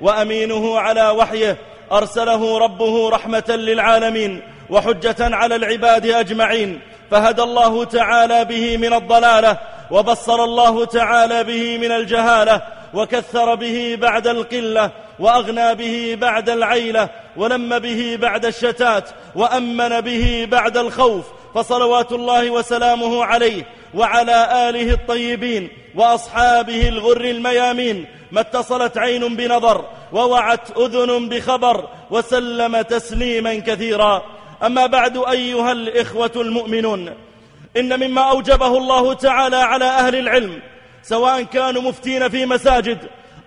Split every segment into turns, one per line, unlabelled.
وأمينه على وحيه أرسله ربه رحمة للعالمين وحجة على العباد أجمعين. فهدى الله تعالى به من الضلالة وبصر الله تعالى به من الجهالة وكثر به بعد القلة وأغنى به بعد العيلة ولم به بعد الشتات وأمن به بعد الخوف. فصلوات الله وسلامه عليه وعلى آله الطيبين وأصحابه الغر الميامين ما اتصلت عين بنظر ووعت أذن بخبر وسلم تسليما كثيرا. أما بعد أيها الإخوة المؤمنون إن مما أوجبه الله تعالى على أهل العلم سواء كانوا مفتين في مساجد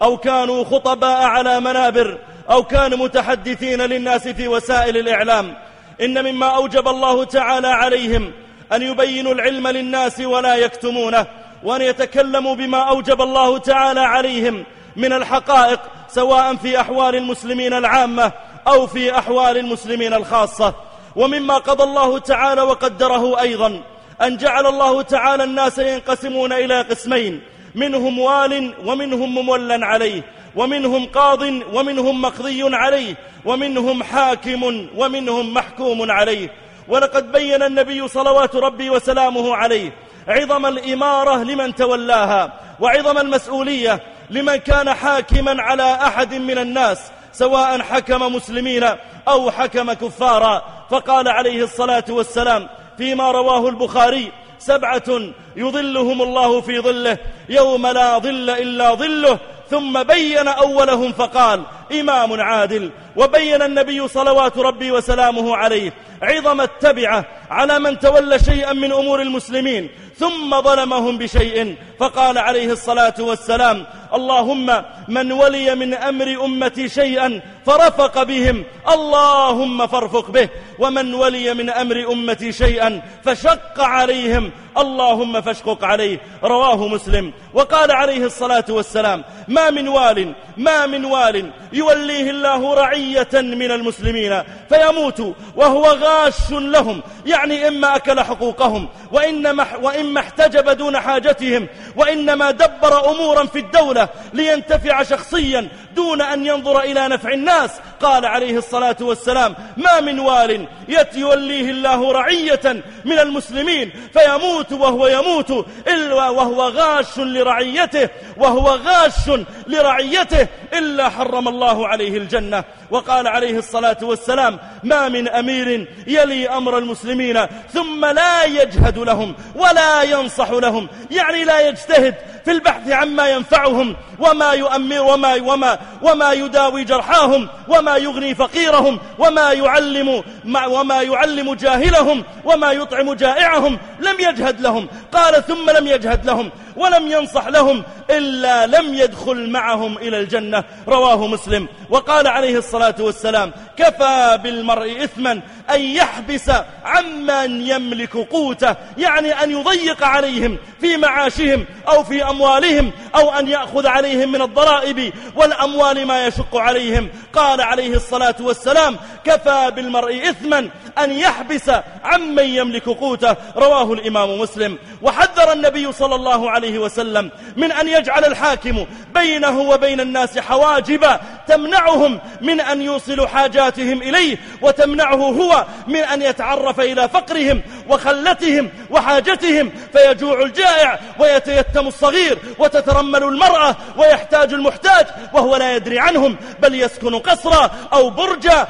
أو كانوا خطباء على منابر أو كانوا متحدثين للناس في وسائل الإعلام إن مما أوجب الله تعالى عليهم أن يبينوا العلم للناس ولا يكتمونه وأن يتكلموا بما أوجب الله تعالى عليهم من الحقائق سواء في أحوال المسلمين العامة أو في أحوال المسلمين الخاصة. ومما قضى الله تعالى وقدره أيضا أن جعل الله تعالى الناس ينقسمون إلى قسمين منهم وال ومنهم ممولا عليه ومنهم قاض ومنهم مقضي عليه ومنهم حاكم ومنهم محكوم عليه. ولقد بين النبي صلوات ربي وسلامه عليه عظم الإمارة لمن تولاها وعظم المسؤولية لمن كان حاكما على أحد من الناس سواء حكم مسلمين أو حكم كفارا. فقال عليه الصلاة والسلام فيما رواه البخاري سبعة يظلهم الله في ظله يوم لا ظل إلا ظله ثم بين أولهم فقال إمام عادل وبين النبي صلوات ربي وسلامه عليه عظم التبعة على من تولى شيئا من أمور المسلمين ثم ظلمهم بشيء فقال عليه الصلاة والسلام اللهم من ولي من أمر أمتي شيئا فرفق بهم اللهم فارفق به ومن ولي من أمر أمتي شيئا فشق عليهم اللهم فاشقق عليه رواه مسلم. وقال عليه الصلاة والسلام ما من وال ما من وال يوليه الله رعية من المسلمين فيموت وهو غاش لهم. يعني إما أكل حقوقهم وإنما, وإما احتجب دون حاجتهم وإنما دبر أمورا في الدولة لينتفع شخصيا دون أن ينظر إلى نفع الناس. قال عليه الصلاة والسلام ما من وال يتوليه الله رعية من المسلمين فيموت وهو يموت إلا وهو غاش لرعيته وهو غاش لرعيته إلا حرم الله عليه الجنة. وقال عليه الصلاة والسلام ما من أمير يلي أمر المسلمين ثم لا يجهد لهم ولا ينصح لهم. يعني لا يجتهد في البحث عما ينفعهم وما يؤمر وما, وما, وما يداوي جرحاهم وما يغني فقيرهم وما يعلم وما يعلم جاهلهم وما يطعم جائعهم لم يجهد لهم. قال ثم لم يجهد لهم ولم ينصح لهم إلا لم يدخل معهم إلى الجنة. رواه مسلم. وقال عليه الصلاة والسلام كفى بالمرء إثما أن يحبس عمن يملك قوته يعني أن يضيق عليهم في معاشهم أو في أموالهم أو أن يأخذ عليهم من الضرائب والأموال ما يشق عليهم. قال عليه الصلاة والسلام كفى بالمرء إثما أن يحبس عمن يملك قوته رواه الإمام مسلم. وحذر النبي صلى الله عليه وسلم من أن يجعل الحاكم بينه وبين الناس حواجب تمنعهم من أن يوصلوا حاجاتهم إليه وتمنعه هو من أن يتعرف إلى فقرهم وخلتهم وحاجتهم فيجوع الجائع ويتيتم الصغير وتترمل المرأة ويحتاج المحتاج وهو لا يدري عنهم بل يسكن قصرا أو برجا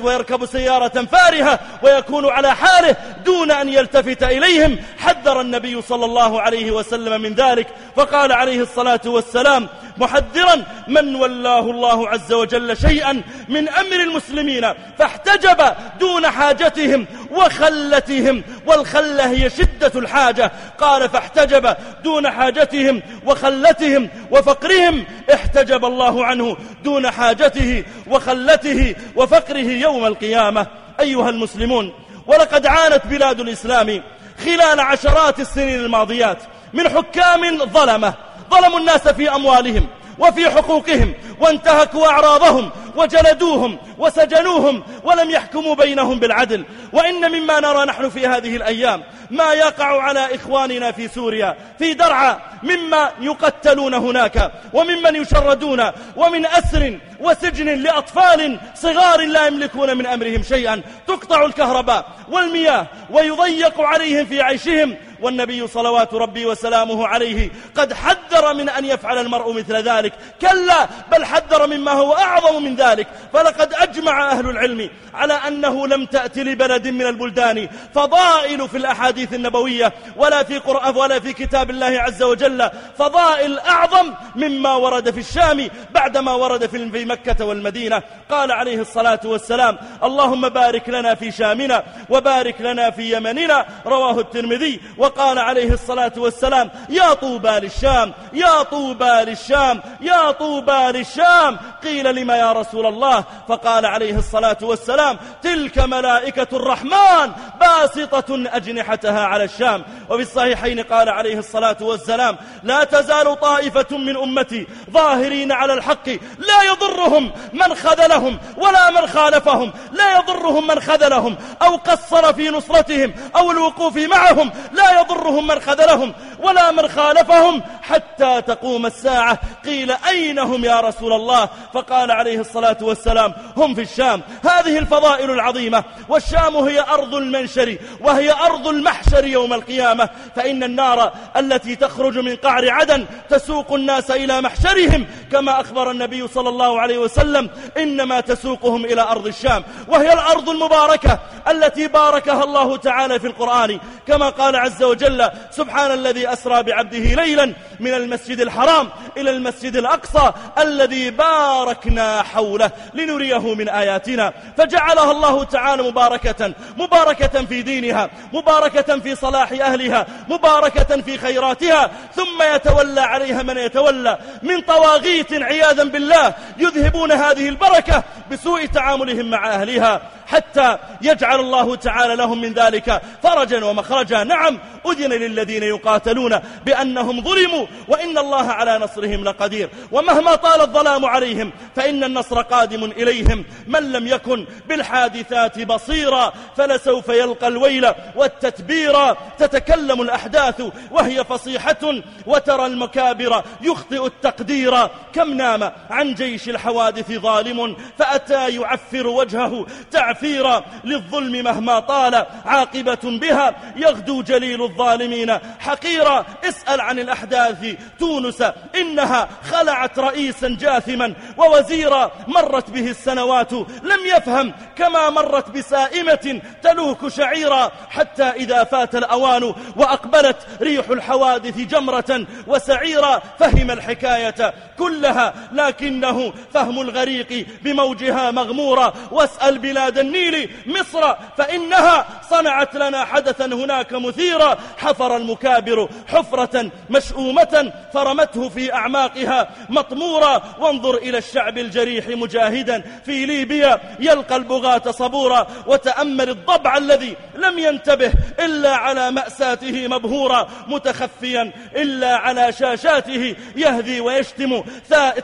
ويركب سيارة فارهة ويكون على حاله دون أن يلتفت إليهم. حذر النبي صلى الله عليه وسلم من ذلك فقال عليه الصلاة والسلام محذرا من ولاه الله عز وجل شيئا من أمر المسلمين فاحتجب دون حاجتهم وخلتهم والخلة هي شدة الحاجة. قال فاحتجب دون حاجتهم وخلتهم وفقرهم احتجب الله عنه دون حاجته وخلته وفقره يوم القيامة. أيها المسلمون ولقد عانت بلاد الإسلام خلال عشرات السنين الماضيات من حكام ظلمة. ظلموا الناس في أموالهم وفي حقوقهم وانتهكوا أعراضهم وجلدوهم وسجنوهم ولم يحكموا بينهم بالعدل. وإن مما نرى نحن في هذه الأيام ما يقع على إخواننا في سوريا في درعا مما يقتلون هناك وممن يشردون ومن أسر وسجن لأطفال صغار لا يملكون من أمرهم شيئا. تقطع الكهرباء والمياه ويضيق عليهم في عيشهم والنبي صلوات ربي وسلامه عليه قد حذر من أن يفعل المرء مثل ذلك. كلا بل حذر مما هو أعظم من ذلك. فلقد أجمع أهل العلم على أنه لم تأتي لبلد من البلدان. فضائل في الأحاديث النبوية ولا في قرآن ولا في كتاب الله عز وجل. فضائل أعظم مما ورد في الشام بعدما ورد في مكة والمدينة. قال عليه الصلاة والسلام اللهم بارك لنا في شامنا وبارك لنا في يمننا. رواه الترمذي وقال عليه الصلاة والسلام يا طوبى للشام يا طوبى للشام يا طوبى للشام. قيل لما يا رسول الله؟ فقال عليه الصلاة والسلام تلك ملائكة الرحمن باسطة أجنحتها على الشام. وفي الصحيحين قال عليه الصلاة والسلام لا تزال طائفة من أمتي ظاهرين على الحق لا يضرهم من خذلهم ولا من خالفهم لا يضرهم من خذلهم أو قصر في نصرتهم أو الوقوف معهم لا يضرهم من خذلهم ولا من خالفهم حتى تقوم الساعة. قيل أين هم يا رسول الله؟ فقال عليه الصلاة والسلام هم في الشام. هذه الفضائل العظيمة. والشام هي أرض المنشر وهي أرض المحشر يوم القيامة. فإن النار التي تخرج من قعر عدن تسوق الناس إلى محشرهم. كما أخبر النبي صلى الله عليه وسلم إنما تسوقهم إلى أرض الشام. وهي الأرض المباركة التي باركها الله تعالى في القرآن. كما قال عز وجل سبحان الذي أسرى بعبده ليلا من المسجد الحرام إلى المسجد الأقصى الذي باركنا حوله لنريه من آياتنا. فجعلها الله تعالى مباركة مباركة في دينها مباركة في صلاح أهلها مباركة في خيراتها ثم يتولى عليها من يتولى من طواغيت عياذا بالله يذهبون هذه البركة بسوء تعاملهم مع أهلها. حتى يجعل الله تعالى لهم من ذلك فرجا ومخرجا. نعم أذن للذين يقاتلون بأنهم ظلموا وإن الله على نصرهم لقدير. ومهما طال الظلام عليهم فإن النصر قادم إليهم. من لم يكن بالحادثات بصيرا فلسوف يلقى الويل والتتبير. تتكلم الأحداث وهي فصيحة وترى المكابر يخطئ التقدير. كم نام عن جيش الحوادث ظالم فأتى يعفر وجهه. تعفيرا للظلم مهما طال عاقبة بها. يغدو جليل الظالمين. حقيرا اسأل عن الأحداث. تونس إنها خلعت رئيسا جاثما ووزيرا مرت به السنوات. لم يفهم كما مرت بسائمة تلوك شعيرا. حتى إذا فات الأوان وأقبلت ريح الحوادث جمرة وسعيرا فهم الحكاية كلها. لكنه فهم الغريق بموجها مغمورا. واسأل بلاد النيل مصر فإنها صنعت لنا حدثا هناك مثيرا. حفر المكابر حفرة مشؤومة فرمته في أعماقها مطمورا وانظر إلى الشعب الجريح مجاهدا في ليبيا. يلقى البغاة صبورا وتأمل الضبع الذي لم ينتبه إلا على مأساته مبهورا. متخفيا إلا على شاشاته يهذي ويشتم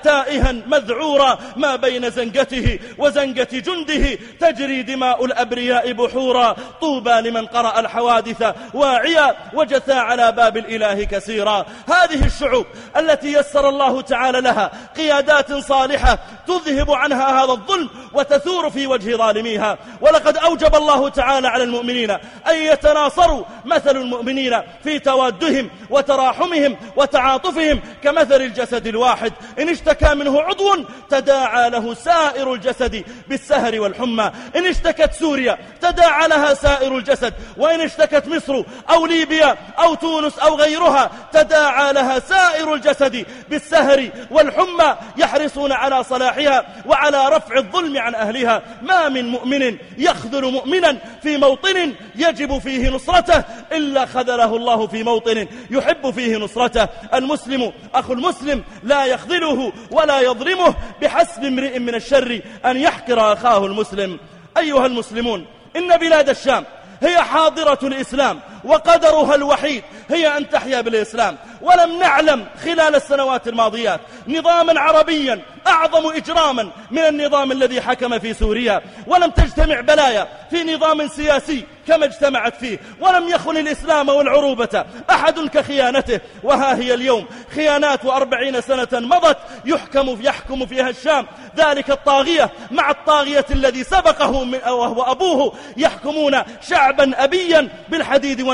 تائها مذعورا. ما بين زنقته وزنقة جنده تجري دماء الأبرياء بحورا طوبى لمن قرأ الحوادث واعيا وجثى على باب الإله كثيرا. هذه الشعوب التي يسر الله تعالى لها قيادات صالحة تذهب عنها هذا الظلم وتثور في وجه ظالميها. ولقد أوجب الله تعالى على المؤمنين أن يتناصروا مثل المؤمنين في توادهم وتراحمهم وتعاطفهم كمثل الجسد الواحد. إن اشتكى منه عضو تداعى له سائر الجسد بالسهر والحمى. إن اشتكت سوريا تداعى لها سائر الجسد وإن اشتكت مصر أو ليبيا أو تونس أو غيرها تداعى لها سائر الجسد بالسهر والحمى يحرصون على صلاحها وعلى رفع الظلم عن أهلها. ما من مؤمن يخذل مؤمنا في موطن يجب فيه نصرته إلا خذله الله في موطن يحب فيه نصرته. المسلم أخو المسلم لا يخذله ولا يظلمه بحسب امرئ من الشر أن يحقر أخاه المسلم. أيها المسلمون إن بلاد الشام هي حاضرة الإسلام. وقدرها الوحيد هي أن تحيا بالإسلام. ولم نعلم خلال السنوات الماضيات نظاما عربيا أعظم إجراما من النظام الذي حكم في سوريا. ولم تجتمع بلايا في نظام سياسي كما اجتمعت فيه. ولم يخن الإسلام والعروبة أحد كخيانته. وها هي اليوم خيانات وأربعين سنة مضت يحكم يحكم فيها الشام. ذلك الطاغية مع الطاغية الذي سبقه وهو أبوه يحكمون شعبا أبيا بالحديد والنار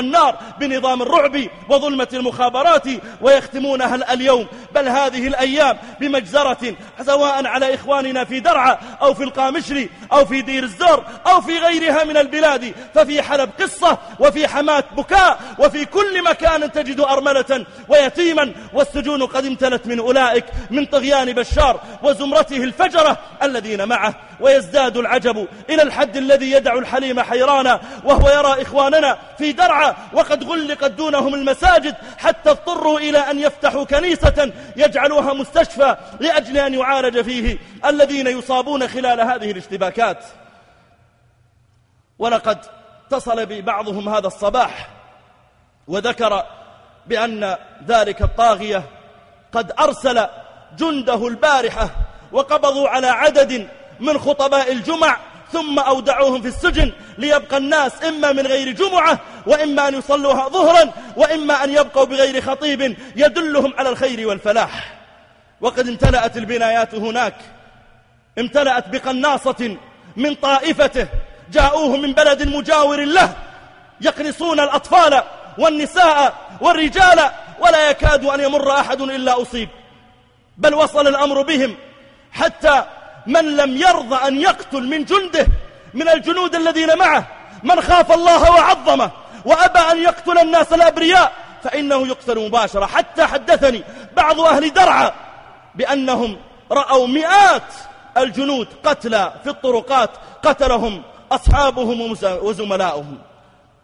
بنظام الرعب وظلمة المخابرات ويختمونها اليوم. بل هذه الأيام بمجزرة سواء على إخواننا في درعا أو في القامشري أو في دير الزور أو في غيرها من البلاد. ففي حلب قصة وفي حماة بكاء وفي كل مكان تجد أرملة ويتيما. والسجون قد امتلت من أولئك من طغيان بشار وزمرته الفجرة الذين معه. ويزداد العجب إلى الحد الذي يدع الحليم حيرانا وهو يرى إخواننا في درعا وقد غلقت دونهم المساجد حتى اضطروا إلى أن يفتحوا كنيسة يجعلوها مستشفى لأجل أن يعالج فيه الذين يصابون خلال هذه الاشتباكات. ولقد اتصل ببعضهم هذا الصباح وذكر بأن ذلك الطاغية قد أرسل جنده البارحة وقبضوا على عدد من خطباء الجمع ثم أودعوهم في السجن ليبقى الناس إما من غير جمعة وإما أن يصلوها ظهرا وإما أن يبقوا بغير خطيب يدلهم على الخير والفلاح. وقد امتلأت البنايات هناك امتلأت بقناصة من طائفته جاءوه من بلد مجاور له يقنصون الأطفال والنساء والرجال ولا يكاد أن يمر أحد إلا أصيب. بل وصل الأمر بهم حتى من لم يرضى أن يقتل من جنده من الجنود الذين معه من خاف الله وعظمه وأبى أن يقتل الناس الأبرياء فإنه يقتل مباشرة. حتى حدثني بعض أهل درعا بأنهم رأوا مئات الجنود قتلى في الطرقات قتلهم أصحابهم وزملاؤهم.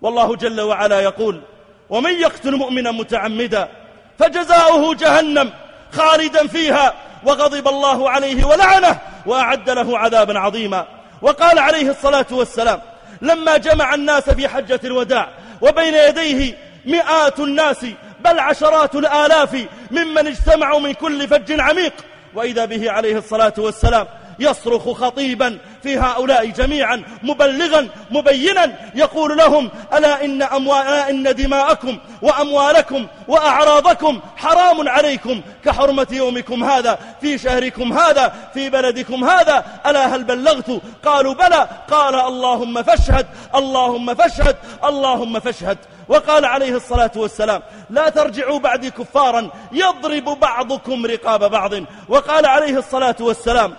والله جل وعلا يقول ومن يقتل مؤمنا متعمدا فجزاؤه جهنم خالدا فيها وغضب الله عليه ولعنه وأعد له عذابا عظيما. وقال عليه الصلاة والسلام لما جمع الناس في حجة الوداع وبين يديه مئات الناس بل عشرات الآلاف ممن اجتمعوا من كل فج عميق. وإذا به عليه الصلاة والسلام يصرخ خطيبا في هؤلاء جميعا مبلغا مبينا يقول لهم ألا إن, أموال إن دماءكم وأموالكم وأعراضكم حرام عليكم كحرمة يومكم هذا في شهركم هذا في بلدكم هذا ألا هل بلغت؟ قالوا بلى. قال اللهم فاشهد اللهم فاشهد اللهم فاشهد. وقال عليه الصلاة والسلام لا ترجعوا بعدي كفارا يضرب بعضكم رقاب بعض. وقال عليه الصلاة والسلام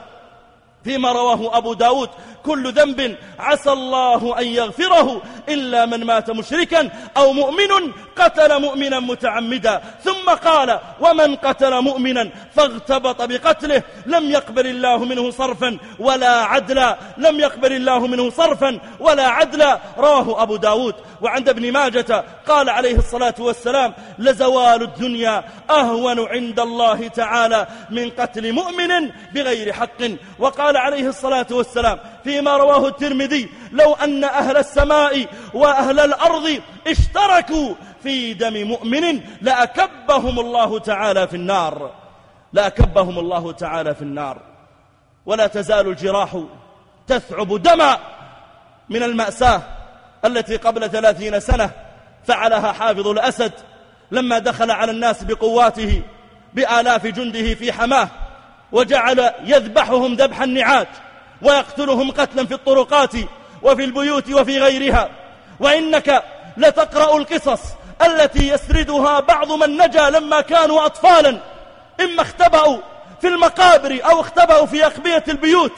فيما رواه أبو داود كل ذنب عسى الله أن يغفره إلا من مات مشركا أو مؤمن قتل مؤمنا متعمدا ثم قال ومن قتل مؤمنا فاغتبط بقتله لم يقبل الله منه صرفا ولا عدلا لم يقبل الله منه صرفا ولا عدلا. رواه أبو داود. وعند ابن ماجة قال عليه الصلاة والسلام لزوال الدنيا أهون عند الله تعالى من قتل مؤمن بغير حق. وقال عليه الصلاة والسلام فيما رواه الترمذي لو أن أهل السماء وأهل الأرض اشتركوا في دم مؤمن لأكبهم الله تعالى في النار. لأكبهم الله تعالى في النار. ولا تزال الجراح تثعب دما من المأساة التي قبل ثلاثين سنة فعلها حافظ الأسد. لما دخل على الناس بقواته بآلاف جنده في حماه وجعل يذبحهم ذبح النعاج ويقتلهم قتلا في الطرقات وفي البيوت وفي غيرها. وإنك لتقرأ القصص التي يسردها بعض من نجا لما كانوا أطفالا. إما اختبأوا في المقابر أو اختبأوا في أخبية البيوت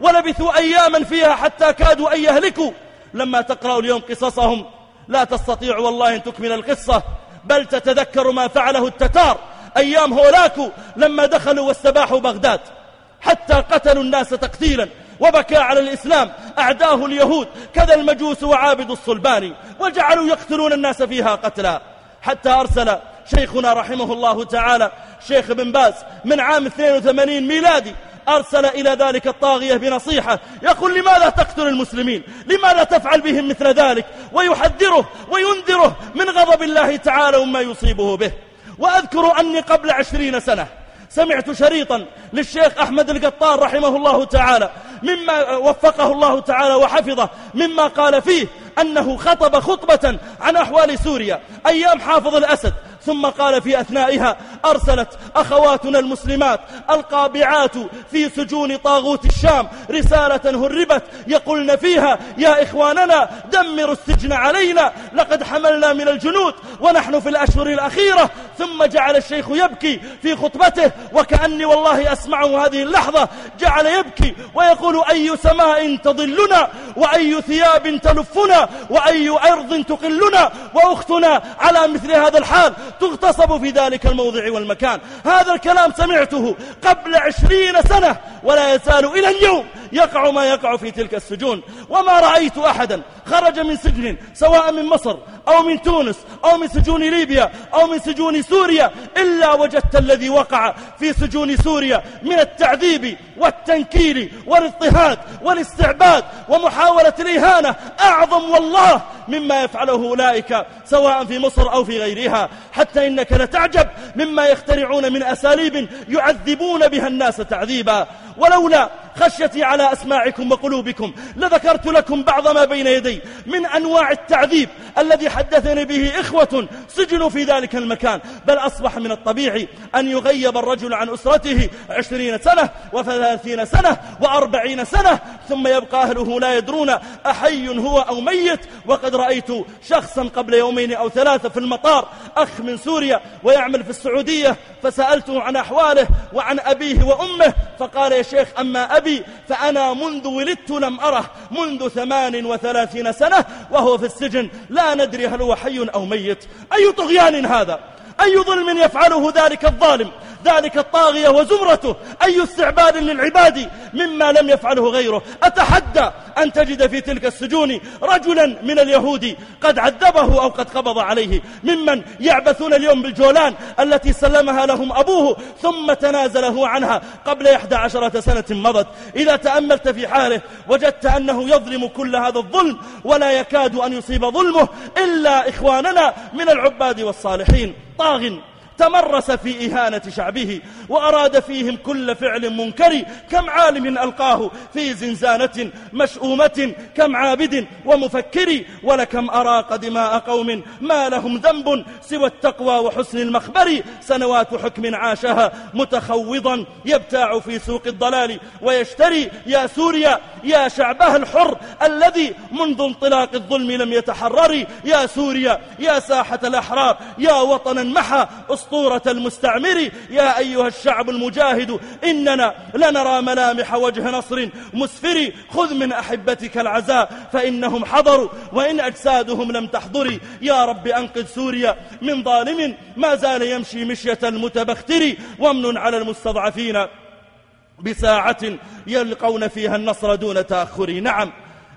ولبثوا أياما فيها حتى كادوا أن يهلكوا. لما تقرأ اليوم قصصهم لا تستطيع والله أن تكمل القصة بل تتذكر ما فعله التتار أيام هولاكو لما دخلوا واستباحوا بغداد. حتى قتلوا الناس تقتيلا. وبكى على الإسلام أعداه اليهود كذا المجوس وعابد الصلباني وجعلوا يقتلون الناس فيها قتلا. حتى أرسل شيخنا رحمه الله تعالى شيخ بن باز من عام 82 ميلادي أرسل إلى ذلك الطاغية بنصيحة يقول لماذا تقتل المسلمين؟ لماذا تفعل بهم مثل ذلك؟ ويحذره وينذره من غضب الله تعالى وما يصيبه به. وأذكر أني قبل عشرين سنة سمعت شريطا للشيخ أحمد القطار رحمه الله تعالى مما وفقه الله تعالى وحفظه مما قال فيه أنه خطب خطبة عن أحوال سوريا أيام حافظ الأسد ثم قال في أثنائها أرسلت أخواتنا المسلمات القابعات في سجون طاغوت الشام رسالة هربت يقولن فيها يا إخواننا دمروا السجن علينا لقد حملنا من الجنود ونحن في الأشهر الأخيرة ثم جعل الشيخ يبكي في خطبته وكأني والله أسمعه هذه اللحظة جعل يبكي ويقول أي سماء تضلنا وأي ثياب تلفنا وأي أرض تقلنا وأختنا على مثل هذا الحال تغتصب في ذلك الموضع. والمكان. هذا الكلام سمعته قبل عشرين سنة. ولا يزال إلى اليوم يقع ما يقع في تلك السجون. وما رأيت أحدا خرج من سجن سواء من مصر أو من تونس أو من سجون ليبيا أو من سجون سوريا إلا وجدت الذي وقع في سجون سوريا من التعذيب والتنكيل والاضطهاد والاستعباد ومحاولة الإهانة. أعظم والله مما يفعله أولئك سواء في مصر أو في غيرها. حتى إنك لتعجب مما يخترعون من أساليب يعذبون بها الناس تعذيبا. ولولا خشيتي على أسماعكم وقلوبكم لذكرت لكم بعض ما بين يدي من أنواع التعذيب الذي حدثني به إخوة سجنوا في ذلك المكان بل أصبح من الطبيعي أن يغيب الرجل عن أسرته عشرين سنة وثلاثين سنة وأربعين سنة ثم يبقى أهله لا يدرون أحي هو أو ميت وقد رأيت شخصا قبل يومين أو ثلاثة في المطار أخ من سوريا ويعمل في السعودية فسألته عن أحواله وعن أبيه وأمه فقال يا شيخ أما أبي فأنا منذ ولدت لم أره منذ ثمان وثلاثين سنة وهو في السجن. لا ندري هل هو حي أو ميت. أي طغيان هذا؟ أي ظلم يفعله ذلك الظالم؟ ذلك الطاغية وزمرته أي استعباد للعباد مما لم يفعله غيره. أتحدى أن تجد في تلك السجون رجلا من اليهود قد عذبه أو قد قبض عليه ممن يعبثون اليوم بالجولان التي سلمها لهم أبوه ثم تنازله عنها قبل إحدى عشرة سنة مضت. إذا تأملت في حاله وجدت أنه يظلم كل هذا الظلم ولا يكاد أن يصيب ظلمه إلا إخواننا من العباد والصالحين. طاغ. تمرس في إهانة شعبه وأراد فيهم كل فعل منكر كم عالم ألقاه في زنزانة مشؤومة كم عابد ومفكر ولكم أراق دماء قوم ما لهم ذنب سوى التقوى وحسن المخبر. سنوات حكم عاشها متخوضا يبتاع في سوق الضلال ويشتري. يا سوريا يا شعبها الحر الذي منذ انطلاق الظلم لم يتحرر. يا سوريا يا ساحة الأحرار يا وطنا محى أسطورة المستعمر يا أيها الشعب المجاهد إننا لنرى ملامح وجه نصر مسفر خذ من أحبتك العزاء فإنهم حضروا وإن أجسادهم لم تحضر يا رب أنقذ سوريا من ظالم ما زال يمشي مشية المتبختر وامن على المستضعفين بساعة يلقون فيها النصر دون تأخر. نعم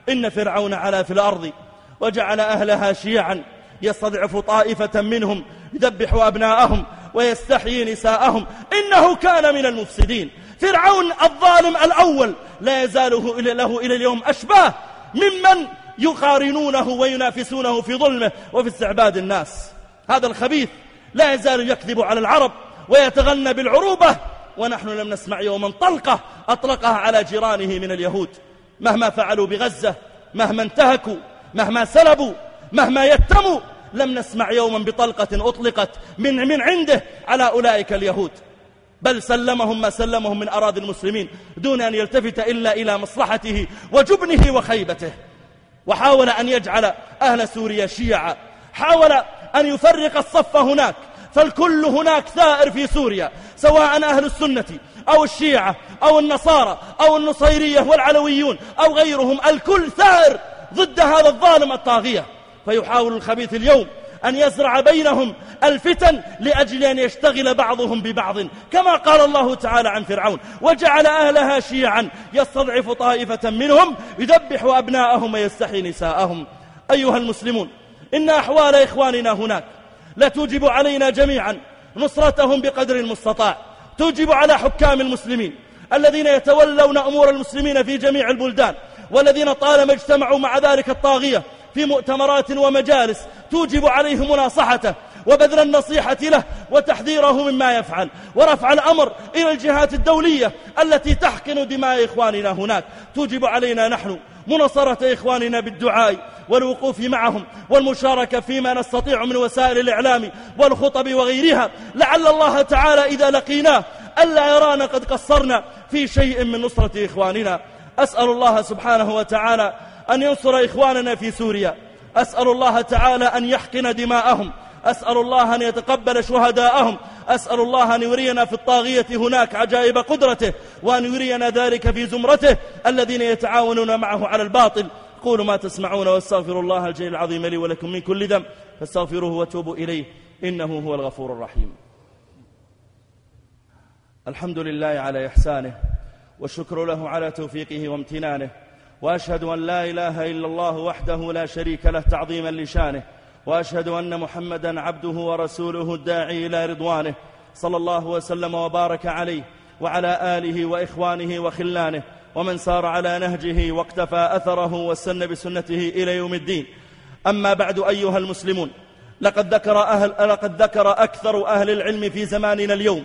إن فرعون علا في الأرض وجعل أهلها شيعا. يستضعف طائفة منهم يذبح أبناءهم ويستحيي نساءهم. إنه كان من المفسدين. فرعون الظالم الأول لا يزاله له إلى اليوم أشباه ممن يقارنونه وينافسونه في ظلمه وفي استعباد الناس. هذا الخبيث لا يزال يكذب على العرب ويتغنى بالعروبة. ونحن لم نسمع يوما طلقة أطلقها على جيرانه من اليهود. مهما فعلوا بغزة مهما انتهكوا مهما سلبوا مهما يتموا لم نسمع يوما بطلقة أطلقت من, من عنده على أولئك اليهود. بل سلمهم ما سلمهم من أراضي المسلمين دون أن يلتفت إلا إلى مصلحته وجبنه وخيبته. وحاول أن يجعل أهل سوريا شيعا. حاول أن يفرق الصف هناك. فالكل هناك ثائر في سوريا سواء أهل السنة أو الشيعة أو النصارى أو النصيرية والعلويون أو غيرهم. الكل ثائر ضد هذا الظالم الطاغية. فيحاول الخبيث اليوم أن يزرع بينهم الفتن لأجل أن يشتغل بعضهم ببعض كما قال الله تعالى عن فرعون وجعل أهلها شيعا يستضعف طائفة منهم يذبح أبناءهم ويستحي نساءهم. أيها المسلمون إن أحوال إخواننا هناك لا توجب علينا جميعا نصرتهم بقدر المستطاع. توجب على حكام المسلمين الذين يتولون أمور المسلمين في جميع البلدان والذين طالما اجتمعوا مع ذلك الطاغية في مؤتمرات ومجالس توجب عليه مناصحته وبذل النصيحة له وتحذيره مما يفعل ورفع الأمر إلى الجهات الدولية التي تحقن دماء إخواننا هناك. توجب علينا نحن مناصرة إخواننا بالدعاء والوقوف معهم والمشاركة فيما نستطيع من وسائل الإعلام والخطب وغيرها. لعل الله تعالى إذا لقيناه ألا يرانا قد قصرنا في شيء من نصرة إخواننا. أسأل الله سبحانه وتعالى أن ينصر إخواننا في سوريا. أسأل الله تعالى أن يحقن دماءهم. أسأل الله أن يتقبل شهداءهم. أسأل الله أن يرينا في الطاغية هناك عجائب قدرته وأن يرينا ذلك في زمرته الذين يتعاونون معه على الباطل. قولوا ما تسمعون واستغفر الله الجليل العظيم لي ولكم من كل ذنب. فاستغفروه وتوبوا إليه. إنه هو الغفور الرحيم. الحمد لله على إحسانه والشكر له على توفيقه وامتنانه. وأشهد أن لا إله إلا الله وحده لا شريك له تعظيما لشانه وأشهد أن محمدا عبده ورسوله الداعي إلى رضوانه صلى الله وسلم وبارك عليه وعلى آله وإخوانه وخلانه ومن سار على نهجه واقتفى أثره واستنى بسنته إلى يوم الدين. أما بعد أيها المسلمون لقد ذكر, أهل لقد ذكر أكثر أهل العلم في زماننا اليوم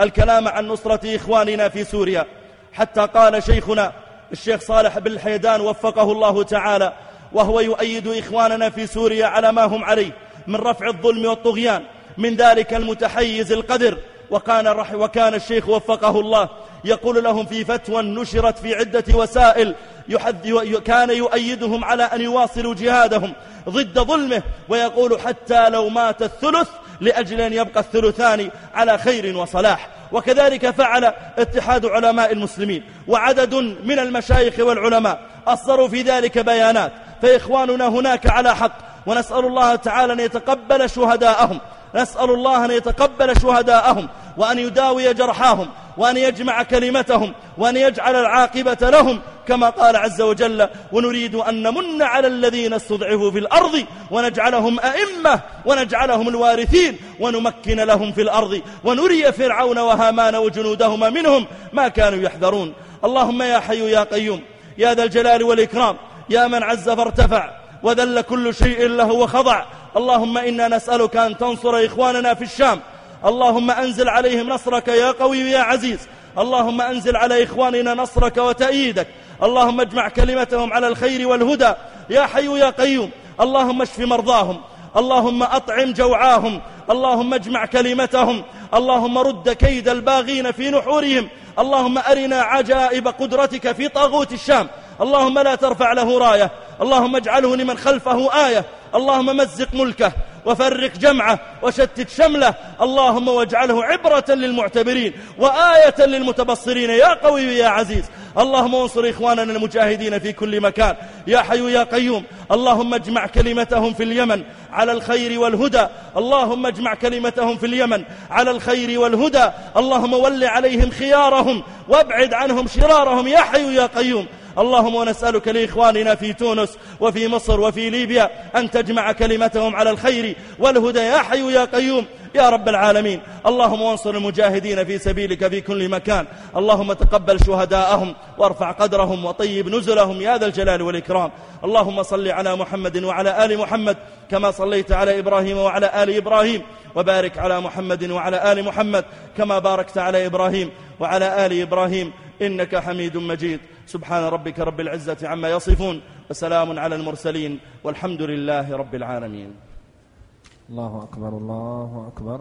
الكلام عن نصرة إخواننا في سوريا حتى قال شيخنا الشيخ صالح بن الحيدان وفقه الله تعالى وهو يؤيد إخواننا في سوريا على ما هم عليه من رفع الظلم والطغيان من ذلك المتحيز القدر وكان, وكان الشيخ وفقه الله يقول لهم في فتوى نشرت في عدة وسائل كان يؤيدهم على أن يواصلوا جهادهم ضد ظلمه ويقول حتى لو مات الثلث لأجل أن يبقى الثلثان على خير وصلاح. وكذلك فعل اتحاد علماء المسلمين. وعدد من المشايخ والعلماء أصدروا في ذلك بيانات. فإخواننا هناك على حق. ونسأل الله تعالى أن يتقبل شهداءهم. نسأل الله أن يتقبل شهداءهم. وأن يداوي جرحاهم. وأن يجمع كلمتهم. وأن يجعل العاقبة لهم. كما قال عز وجل ونريد أن نمن على الذين استضعفوا في الأرض ونجعلهم أئمة ونجعلهم الوارثين ونمكن لهم في الأرض ونري فرعون وهامان وجنودهما منهم ما كانوا يحذرون. اللهم يا حي يا قيوم يا ذا الجلال والإكرام يا من عز فارتفع وذل كل شيء له وخضع. اللهم إنا نسألك أن تنصر إخواننا في الشام. اللهم أنزل عليهم نصرك يا قوي يا عزيز. اللهم أنزل على إخواننا نصرك وتأييدك. اللهم اجمع كلمتهم على الخير والهدى. يا حي يا قيوم اللهم اشف مرضاهم. اللهم أطعم جوعاهم. اللهم اجمع كلمتهم. اللهم رد كيد الباغين في نحورهم. اللهم أرنا عجائب قدرتك في طاغوت الشام. اللهم لا ترفع له راية. اللهم اجعله لمن خلفه آية. اللهم مزق ملكه. وفرق جمعه وشتت شمله. اللهم واجعله عبرة للمعتبرين وآية للمتبصرين. يا قوي يا عزيز. اللهم انصر إخواننا المجاهدين في كل مكان. يا حي يا قيوم. اللهم اجمع كلمتهم في اليمن على الخير والهدى. اللهم اجمع كلمتهم في اليمن على الخير والهدى. اللهم ول عليهم خيارهم وابعد عنهم شرارهم. يا حي يا قيوم. اللهم ونسألك لإخواننا في تونس وفي مصر وفي ليبيا أن تجمع كلمتهم على الخير والهدى. يا حي يا قيوم يا رب العالمين. اللهم وانصر المجاهدين في سبيلك في كل مكان. اللهم تقبل شهداءهم وارفع قدرهم وطيب نزلهم. يا ذا الجلال والإكرام. اللهم صل على محمد وعلى آل محمد كما صليت على إبراهيم وعلى آل إبراهيم. وبارك على محمد وعلى آل محمد كما باركت على إبراهيم وعلى آل إبراهيم. إنك حميد مجيد. سبحان ربك رب العزة عما يصفون وسلام على المرسلين والحمد لله رب العالمين.
الله أكبر الله أكبر.